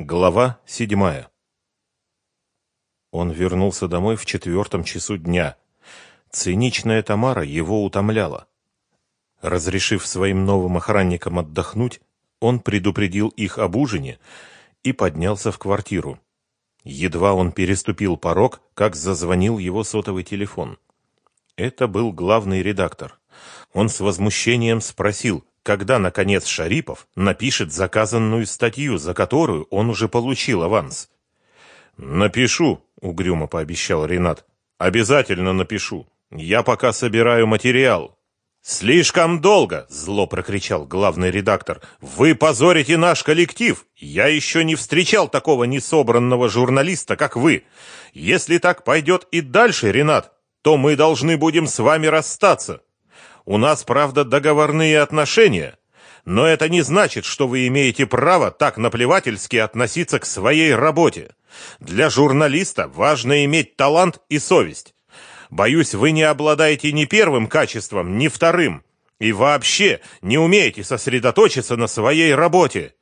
Глава седьмая. Он вернулся домой в четвертом часу дня. Циничная Тамара его утомляла. Разрешив своим новым охранникам отдохнуть, он предупредил их об ужине и поднялся в квартиру. Едва он переступил порог, как зазвонил его сотовый телефон. Это был главный редактор. Он с возмущением спросил, когда, наконец, Шарипов напишет заказанную статью, за которую он уже получил аванс. «Напишу», — угрюмо пообещал Ренат. «Обязательно напишу. Я пока собираю материал». «Слишком долго!» — зло прокричал главный редактор. «Вы позорите наш коллектив! Я еще не встречал такого несобранного журналиста, как вы! Если так пойдет и дальше, Ренат, то мы должны будем с вами расстаться!» У нас, правда, договорные отношения, но это не значит, что вы имеете право так наплевательски относиться к своей работе. Для журналиста важно иметь талант и совесть. Боюсь, вы не обладаете ни первым качеством, ни вторым, и вообще не умеете сосредоточиться на своей работе.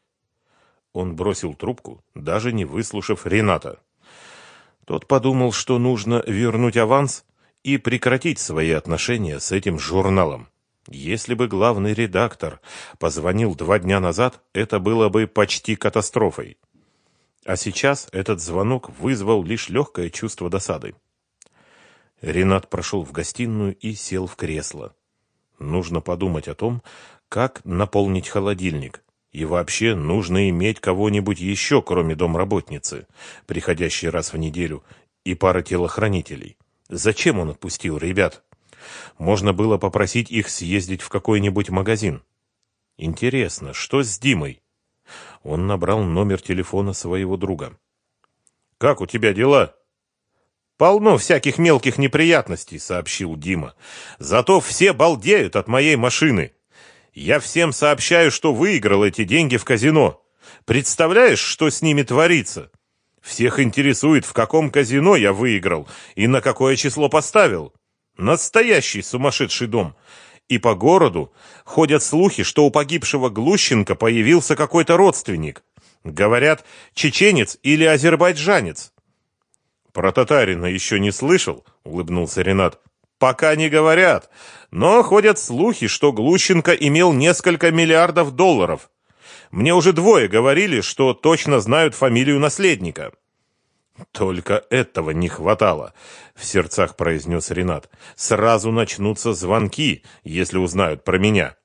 Он бросил трубку, даже не выслушав Рената. Тот подумал, что нужно вернуть аванс, и прекратить свои отношения с этим журналом. Если бы главный редактор позвонил два дня назад, это было бы почти катастрофой. А сейчас этот звонок вызвал лишь легкое чувство досады. Ренат прошел в гостиную и сел в кресло. Нужно подумать о том, как наполнить холодильник. И вообще нужно иметь кого-нибудь еще, кроме домработницы, приходящей раз в неделю, и пара телохранителей. Зачем он отпустил ребят? Можно было попросить их съездить в какой-нибудь магазин. Интересно, что с Димой? Он набрал номер телефона своего друга. «Как у тебя дела?» «Полно всяких мелких неприятностей», — сообщил Дима. «Зато все балдеют от моей машины. Я всем сообщаю, что выиграл эти деньги в казино. Представляешь, что с ними творится? Всех интересует, в каком казино я выиграл и на какое число поставил. Настоящий сумасшедший дом. И по городу ходят слухи, что у погибшего Глущенко появился какой-то родственник. Говорят, чеченец или азербайджанец. Про татарина еще не слышал, улыбнулся Ренат. Пока не говорят, но ходят слухи, что Глущенко имел несколько миллиардов долларов. Мне уже двое говорили, что точно знают фамилию наследника. Только этого не хватало, в сердцах произнес Ренат. Сразу начнутся звонки, если узнают про меня.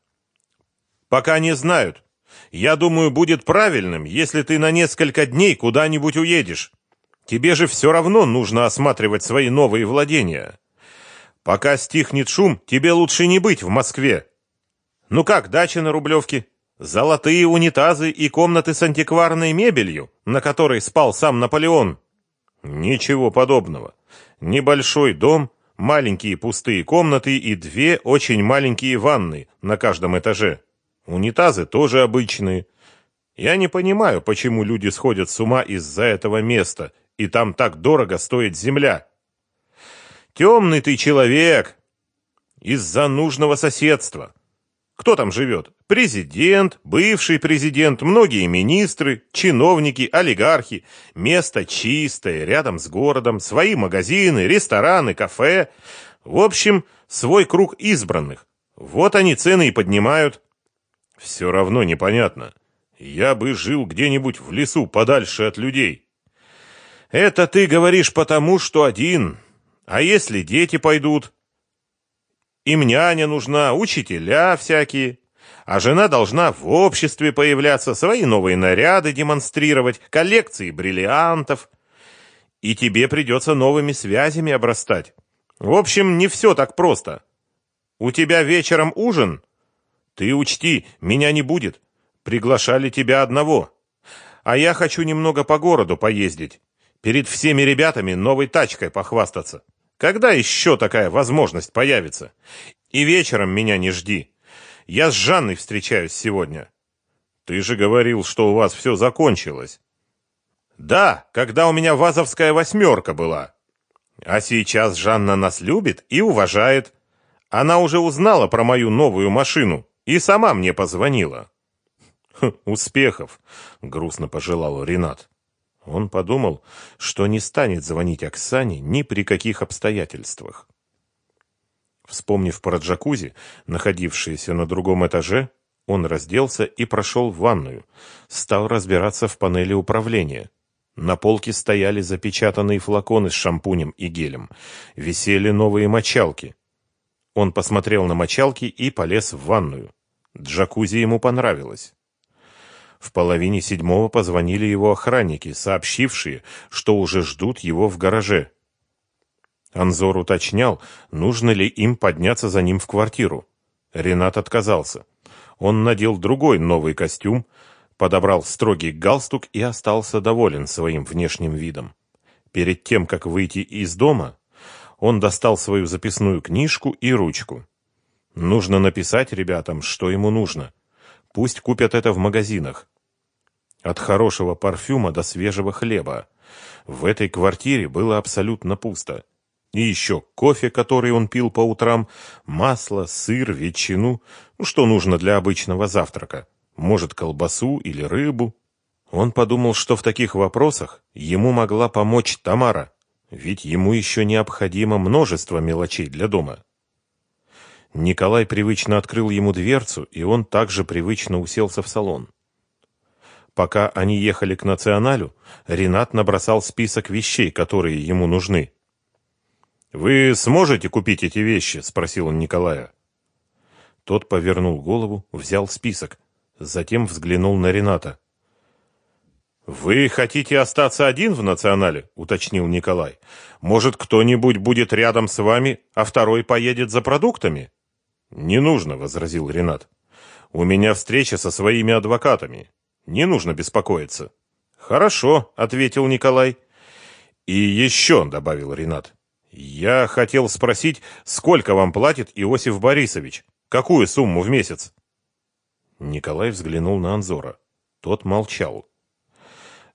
Пока не знают. Я думаю, будет правильным, если ты на несколько дней куда-нибудь уедешь. Тебе же все равно нужно осматривать свои новые владения. Пока стихнет шум, тебе лучше не быть в Москве. Ну как, дача на Рублевке? Золотые унитазы и комнаты с антикварной мебелью, на которой спал сам Наполеон. Ничего подобного. Небольшой дом, маленькие пустые комнаты и две очень маленькие ванны на каждом этаже. Унитазы тоже обычные. Я не понимаю, почему люди сходят с ума из-за этого места, и там так дорого стоит земля. Темный ты человек. Из-за нужного соседства. Кто там живет? Президент, бывший президент, многие министры, чиновники, олигархи. Место чистое, рядом с городом, свои магазины, рестораны, кафе. В общем, свой круг избранных. Вот они цены и поднимают. Все равно непонятно. Я бы жил где-нибудь в лесу, подальше от людей. Это ты говоришь потому, что один. А если дети пойдут? Им няня нужна, учителя всякие. А жена должна в обществе появляться, свои новые наряды демонстрировать, коллекции бриллиантов. И тебе придется новыми связями обрастать. В общем, не все так просто. У тебя вечером ужин? Ты учти, меня не будет. Приглашали тебя одного. А я хочу немного по городу поездить. Перед всеми ребятами новой тачкой похвастаться. Когда еще такая возможность появится? И вечером меня не жди. Я с Жанной встречаюсь сегодня. Ты же говорил, что у вас все закончилось. Да, когда у меня вазовская восьмерка была. А сейчас Жанна нас любит и уважает. Она уже узнала про мою новую машину и сама мне позвонила. Хм, успехов, грустно пожелал Ренат. Он подумал, что не станет звонить Оксане ни при каких обстоятельствах. Вспомнив про джакузи, находившееся на другом этаже, он разделся и прошел в ванную, стал разбираться в панели управления. На полке стояли запечатанные флаконы с шампунем и гелем, висели новые мочалки. Он посмотрел на мочалки и полез в ванную. Джакузи ему понравилось. В половине седьмого позвонили его охранники, сообщившие, что уже ждут его в гараже. Анзор уточнял, нужно ли им подняться за ним в квартиру. Ренат отказался. Он надел другой новый костюм, подобрал строгий галстук и остался доволен своим внешним видом. Перед тем, как выйти из дома, он достал свою записную книжку и ручку. Нужно написать ребятам, что ему нужно. Пусть купят это в магазинах. От хорошего парфюма до свежего хлеба. В этой квартире было абсолютно пусто. И еще кофе, который он пил по утрам, масло, сыр, ветчину, ну, что нужно для обычного завтрака. Может, колбасу или рыбу. Он подумал, что в таких вопросах ему могла помочь Тамара, ведь ему еще необходимо множество мелочей для дома. Николай привычно открыл ему дверцу, и он также привычно уселся в салон. Пока они ехали к Националю, Ренат набросал список вещей, которые ему нужны. «Вы сможете купить эти вещи?» – спросил он Николая. Тот повернул голову, взял список, затем взглянул на Рената. «Вы хотите остаться один в Национале?» – уточнил Николай. «Может, кто-нибудь будет рядом с вами, а второй поедет за продуктами?» «Не нужно», – возразил Ренат. «У меня встреча со своими адвокатами. Не нужно беспокоиться. Хорошо, ответил Николай. И еще, добавил Ренат. Я хотел спросить, сколько вам платит Иосиф Борисович? Какую сумму в месяц? Николай взглянул на Анзора. Тот молчал.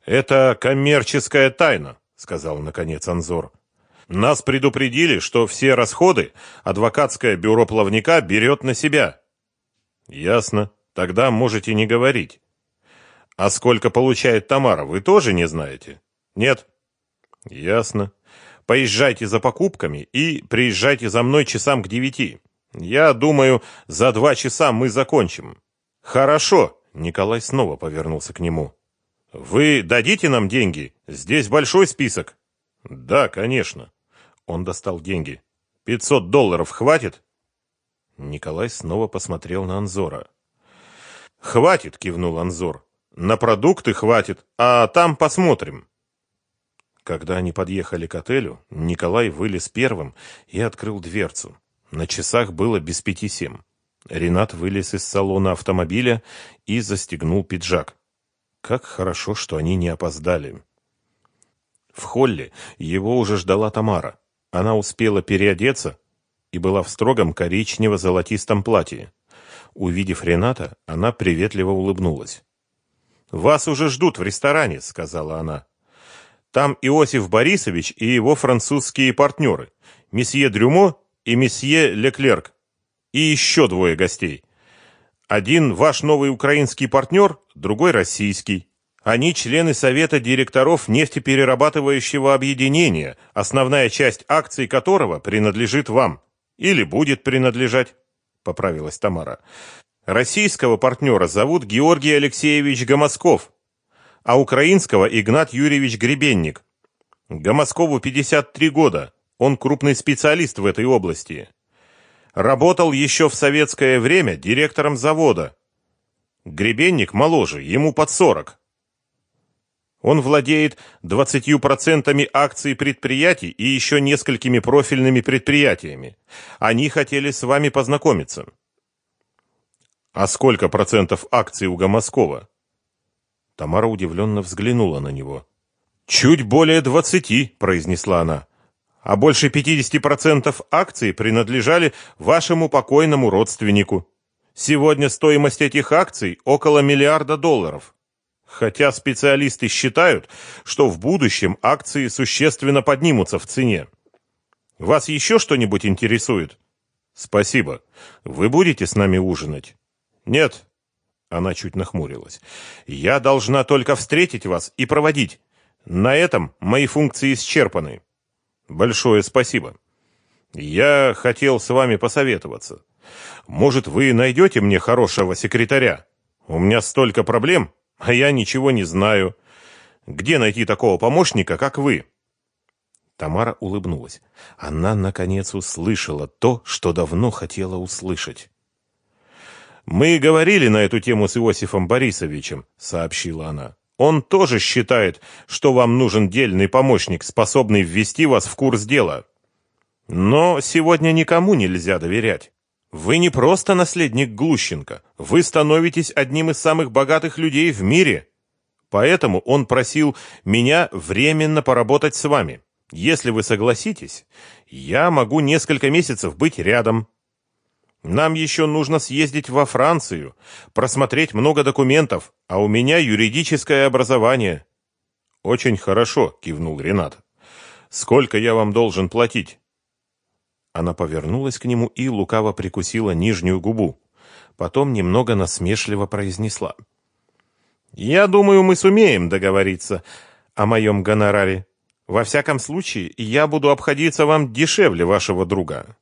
Это коммерческая тайна, сказал наконец Анзор. Нас предупредили, что все расходы адвокатское бюро плавника берет на себя. Ясно. Тогда можете не говорить. А сколько получает Тамара, вы тоже не знаете? Нет? Ясно. Поезжайте за покупками и приезжайте за мной часам к девяти. Я думаю, за два часа мы закончим. Хорошо. Николай снова повернулся к нему. Вы дадите нам деньги? Здесь большой список. Да, конечно. Он достал деньги. Пятьсот долларов хватит? Николай снова посмотрел на Анзора. Хватит, кивнул Анзор. На продукты хватит, а там посмотрим. Когда они подъехали к отелю, Николай вылез первым и открыл дверцу. На часах было без пяти семь. Ренат вылез из салона автомобиля и застегнул пиджак. Как хорошо, что они не опоздали. В холле его уже ждала Тамара. Она успела переодеться и была в строгом коричнево-золотистом платье. Увидев Рената, она приветливо улыбнулась. «Вас уже ждут в ресторане», — сказала она. «Там Иосиф Борисович и его французские партнеры, месье Дрюмо и месье Леклерк, и еще двое гостей. Один ваш новый украинский партнер, другой российский. Они члены совета директоров нефтеперерабатывающего объединения, основная часть акций которого принадлежит вам или будет принадлежать, поправилась Тамара. Российского партнера зовут Георгий Алексеевич Гомосков, а украинского Игнат Юрьевич Гребенник. Гомоскову 53 года. Он крупный специалист в этой области. Работал еще в советское время директором завода. Гребенник моложе, ему под 40. Он владеет 20% акций предприятий и еще несколькими профильными предприятиями. Они хотели с вами познакомиться. А сколько процентов акций у Гомоскова? Тамара удивленно взглянула на него. Чуть более двадцати, произнесла она. А больше пятидесяти процентов акций принадлежали вашему покойному родственнику. Сегодня стоимость этих акций около миллиарда долларов. Хотя специалисты считают, что в будущем акции существенно поднимутся в цене. Вас еще что-нибудь интересует? Спасибо. Вы будете с нами ужинать? Нет. Она чуть нахмурилась. Я должна только встретить вас и проводить. На этом мои функции исчерпаны. Большое спасибо. Я хотел с вами посоветоваться. Может, вы найдете мне хорошего секретаря? У меня столько проблем, а я ничего не знаю. Где найти такого помощника, как вы? Тамара улыбнулась. Она наконец услышала то, что давно хотела услышать. Мы говорили на эту тему с Иосифом Борисовичем, сообщила она. Он тоже считает, что вам нужен дельный помощник, способный ввести вас в курс дела. Но сегодня никому нельзя доверять. Вы не просто наследник Глущенко, вы становитесь одним из самых богатых людей в мире. Поэтому он просил меня временно поработать с вами. Если вы согласитесь, я могу несколько месяцев быть рядом. Нам еще нужно съездить во Францию, просмотреть много документов, а у меня юридическое образование. Очень хорошо, кивнул Ренат. Сколько я вам должен платить? Она повернулась к нему и лукаво прикусила нижнюю губу. Потом немного насмешливо произнесла: "Я думаю, мы сумеем договориться о моем гонораре. Во всяком случае, я буду обходиться вам дешевле вашего друга.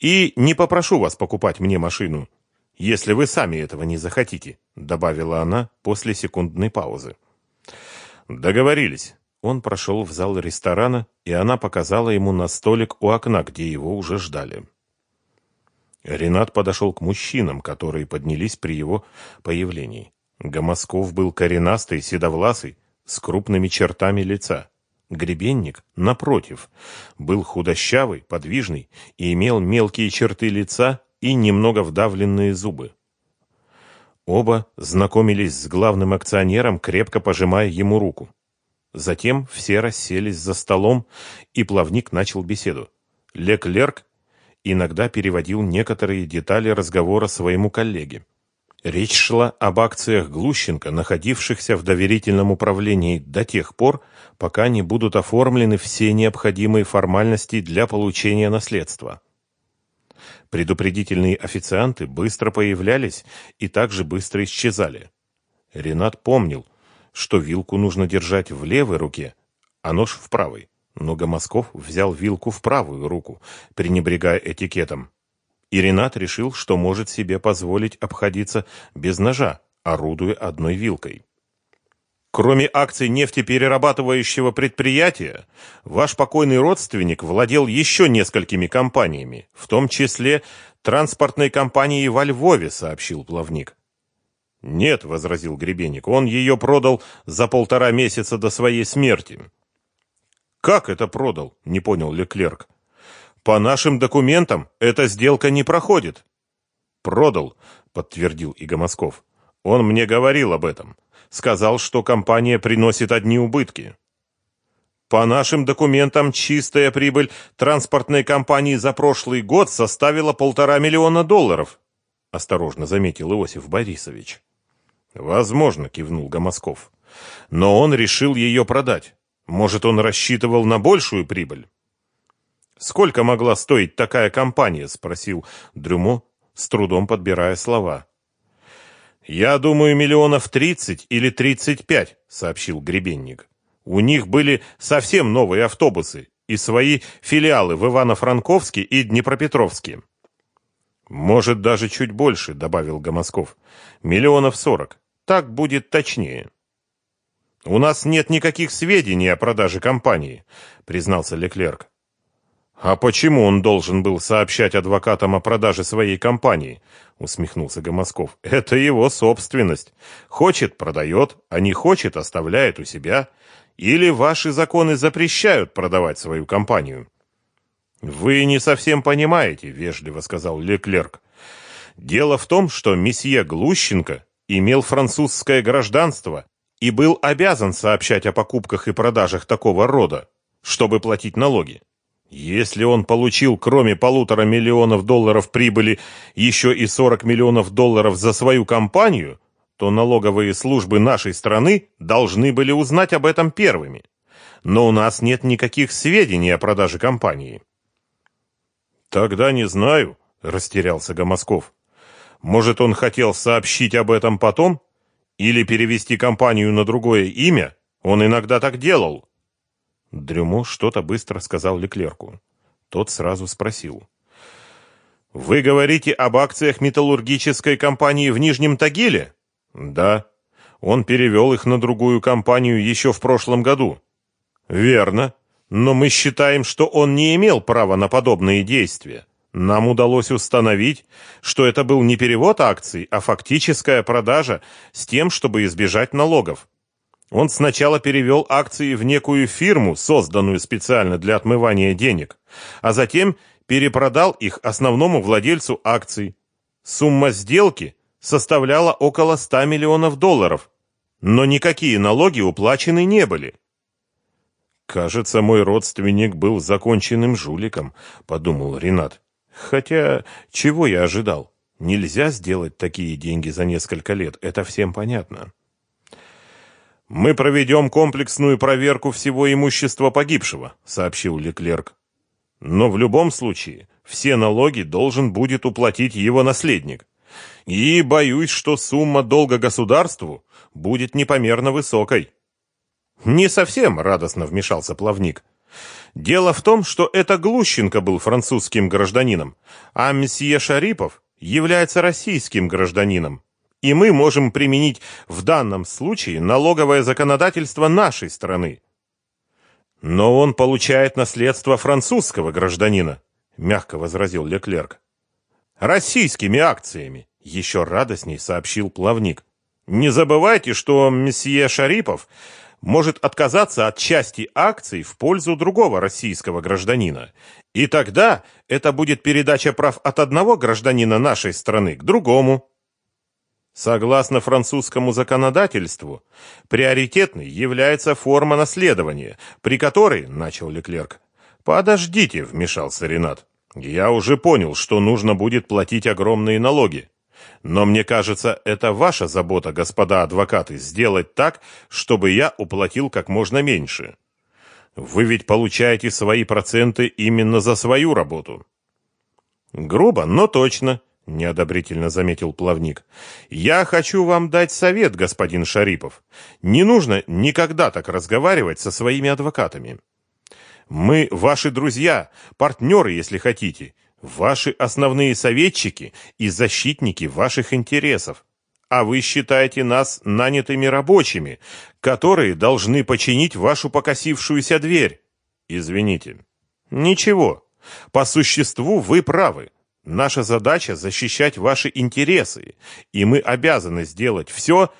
И не попрошу вас покупать мне машину, если вы сами этого не захотите, добавила она после секундной паузы. Договорились. Он прошел в зал ресторана, и она показала ему на столик у окна, где его уже ждали. Ренат подошел к мужчинам, которые поднялись при его появлении. Гомосков был коренастый, седовласый, с крупными чертами лица. Гребенник, напротив, был худощавый, подвижный и имел мелкие черты лица и немного вдавленные зубы. Оба знакомились с главным акционером, крепко пожимая ему руку. Затем все расселись за столом, и плавник начал беседу. Леклерк иногда переводил некоторые детали разговора своему коллеге. Речь шла об акциях Глущенко, находившихся в доверительном управлении до тех пор, пока не будут оформлены все необходимые формальности для получения наследства. Предупредительные официанты быстро появлялись и также быстро исчезали. Ренат помнил, что вилку нужно держать в левой руке, а нож в правой. Но Гомосков взял вилку в правую руку, пренебрегая этикетом. И Ренат решил, что может себе позволить обходиться без ножа, орудуя одной вилкой. Кроме акций нефтеперерабатывающего предприятия, ваш покойный родственник владел еще несколькими компаниями, в том числе транспортной компанией во Львове, сообщил плавник. Нет, возразил Гребенник, он ее продал за полтора месяца до своей смерти. Как это продал? не понял Леклерк. По нашим документам эта сделка не проходит. Продал, подтвердил Иго Москов. Он мне говорил об этом. Сказал, что компания приносит одни убытки. По нашим документам, чистая прибыль транспортной компании за прошлый год составила полтора миллиона долларов, осторожно заметил Иосиф Борисович. Возможно, кивнул Гомосков. Но он решил ее продать. Может, он рассчитывал на большую прибыль? Сколько могла стоить такая компания, спросил Дрюмо, с трудом подбирая слова. Я думаю, миллионов тридцать или тридцать пять, сообщил Гребенник. У них были совсем новые автобусы и свои филиалы в Ивано-Франковске и Днепропетровске. Может, даже чуть больше, добавил Гомосков. Миллионов сорок. Так будет точнее. У нас нет никаких сведений о продаже компании, признался Леклерк. А почему он должен был сообщать адвокатам о продаже своей компании? усмехнулся Гомосков. Это его собственность. Хочет продает, а не хочет оставляет у себя. Или ваши законы запрещают продавать свою компанию? Вы не совсем понимаете, вежливо сказал Леклерк. Дело в том, что месье Глущенко имел французское гражданство и был обязан сообщать о покупках и продажах такого рода, чтобы платить налоги. Если он получил, кроме полутора миллионов долларов прибыли, еще и 40 миллионов долларов за свою компанию, то налоговые службы нашей страны должны были узнать об этом первыми. Но у нас нет никаких сведений о продаже компании. Тогда не знаю, растерялся Гомосков. Может, он хотел сообщить об этом потом? Или перевести компанию на другое имя? Он иногда так делал. Дрюмо что-то быстро сказал Леклерку. Тот сразу спросил. «Вы говорите об акциях металлургической компании в Нижнем Тагиле?» «Да. Он перевел их на другую компанию еще в прошлом году». «Верно. Но мы считаем, что он не имел права на подобные действия. Нам удалось установить, что это был не перевод акций, а фактическая продажа с тем, чтобы избежать налогов. Он сначала перевел акции в некую фирму, созданную специально для отмывания денег, а затем перепродал их основному владельцу акций. Сумма сделки составляла около 100 миллионов долларов, но никакие налоги уплачены не были. Кажется, мой родственник был законченным жуликом, подумал Ренат. Хотя, чего я ожидал? Нельзя сделать такие деньги за несколько лет, это всем понятно. Мы проведем комплексную проверку всего имущества погибшего, сообщил Леклерк. Но в любом случае все налоги должен будет уплатить его наследник. И боюсь, что сумма долга государству будет непомерно высокой. Не совсем радостно вмешался плавник. Дело в том, что это Глущенко был французским гражданином, а месье Шарипов является российским гражданином. И мы можем применить в данном случае налоговое законодательство нашей страны. Но он получает наследство французского гражданина, мягко возразил Леклерк. Российскими акциями, еще радостней сообщил плавник. Не забывайте, что месье Шарипов может отказаться от части акций в пользу другого российского гражданина. И тогда это будет передача прав от одного гражданина нашей страны к другому. Согласно французскому законодательству, приоритетной является форма наследования, при которой, начал Леклерк. Подождите, вмешался Ренат. Я уже понял, что нужно будет платить огромные налоги. Но мне кажется, это ваша забота, господа адвокаты, сделать так, чтобы я уплатил как можно меньше. Вы ведь получаете свои проценты именно за свою работу. Грубо, но точно, неодобрительно заметил плавник. Я хочу вам дать совет, господин Шарипов. Не нужно никогда так разговаривать со своими адвокатами. Мы ваши друзья, партнеры, если хотите, ваши основные советчики и защитники ваших интересов. А вы считаете нас нанятыми рабочими, которые должны починить вашу покосившуюся дверь. Извините. Ничего. По существу вы правы. Наша задача защищать ваши интересы, и мы обязаны сделать все,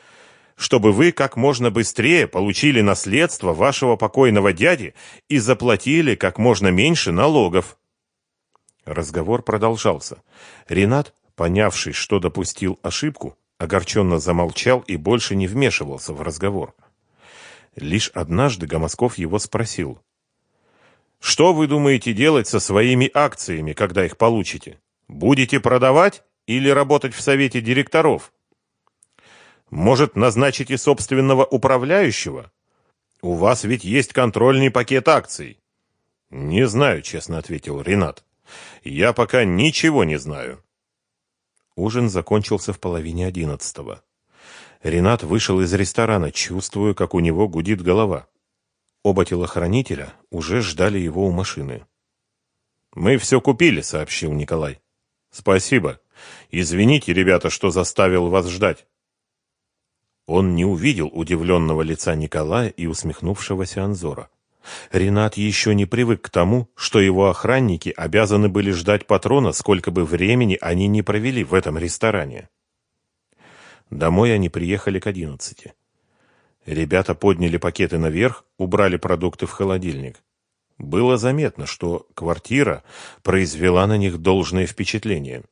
чтобы вы как можно быстрее получили наследство вашего покойного дяди и заплатили как можно меньше налогов. Разговор продолжался. Ренат, понявший, что допустил ошибку, огорченно замолчал и больше не вмешивался в разговор. Лишь однажды Гомосков его спросил. «Что вы думаете делать со своими акциями, когда их получите? Будете продавать или работать в совете директоров? Может, назначите собственного управляющего? У вас ведь есть контрольный пакет акций». «Не знаю», — честно ответил Ренат. Я пока ничего не знаю. Ужин закончился в половине одиннадцатого. Ренат вышел из ресторана, чувствуя, как у него гудит голова. Оба телохранителя уже ждали его у машины. «Мы все купили», — сообщил Николай. «Спасибо. Извините, ребята, что заставил вас ждать». Он не увидел удивленного лица Николая и усмехнувшегося Анзора. Ренат еще не привык к тому, что его охранники обязаны были ждать патрона, сколько бы времени они не провели в этом ресторане. Домой они приехали к одиннадцати. Ребята подняли пакеты наверх, убрали продукты в холодильник. Было заметно, что квартира произвела на них должное впечатление.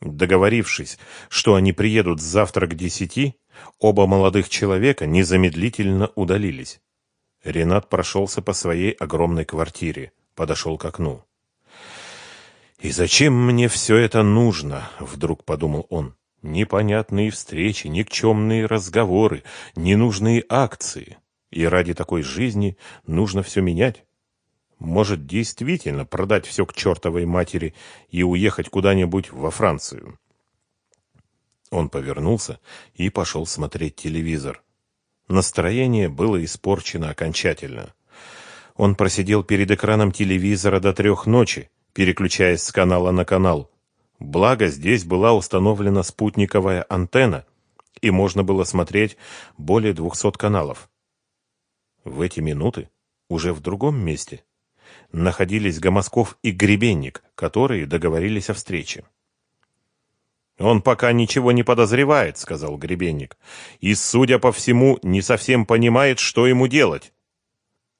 Договорившись, что они приедут завтра к десяти, оба молодых человека незамедлительно удалились. Ренат прошелся по своей огромной квартире, подошел к окну. «И зачем мне все это нужно?» — вдруг подумал он. «Непонятные встречи, никчемные разговоры, ненужные акции. И ради такой жизни нужно все менять. Может, действительно продать все к чертовой матери и уехать куда-нибудь во Францию?» Он повернулся и пошел смотреть телевизор. Настроение было испорчено окончательно. Он просидел перед экраном телевизора до трех ночи, переключаясь с канала на канал. Благо, здесь была установлена спутниковая антенна, и можно было смотреть более двухсот каналов. В эти минуты, уже в другом месте, находились Гомосков и Гребенник, которые договорились о встрече. «Он пока ничего не подозревает», — сказал Гребенник, «и, судя по всему, не совсем понимает, что ему делать».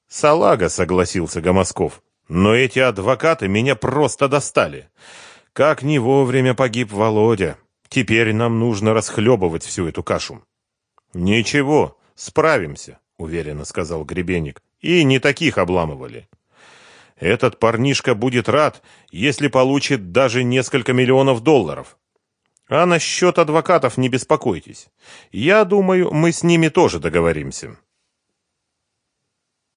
«Салага», — согласился Гомосков, «но эти адвокаты меня просто достали. Как не вовремя погиб Володя. Теперь нам нужно расхлебывать всю эту кашу». «Ничего, справимся», — уверенно сказал Гребенник, «и не таких обламывали». Этот парнишка будет рад, если получит даже несколько миллионов долларов. А насчет адвокатов не беспокойтесь. Я думаю, мы с ними тоже договоримся.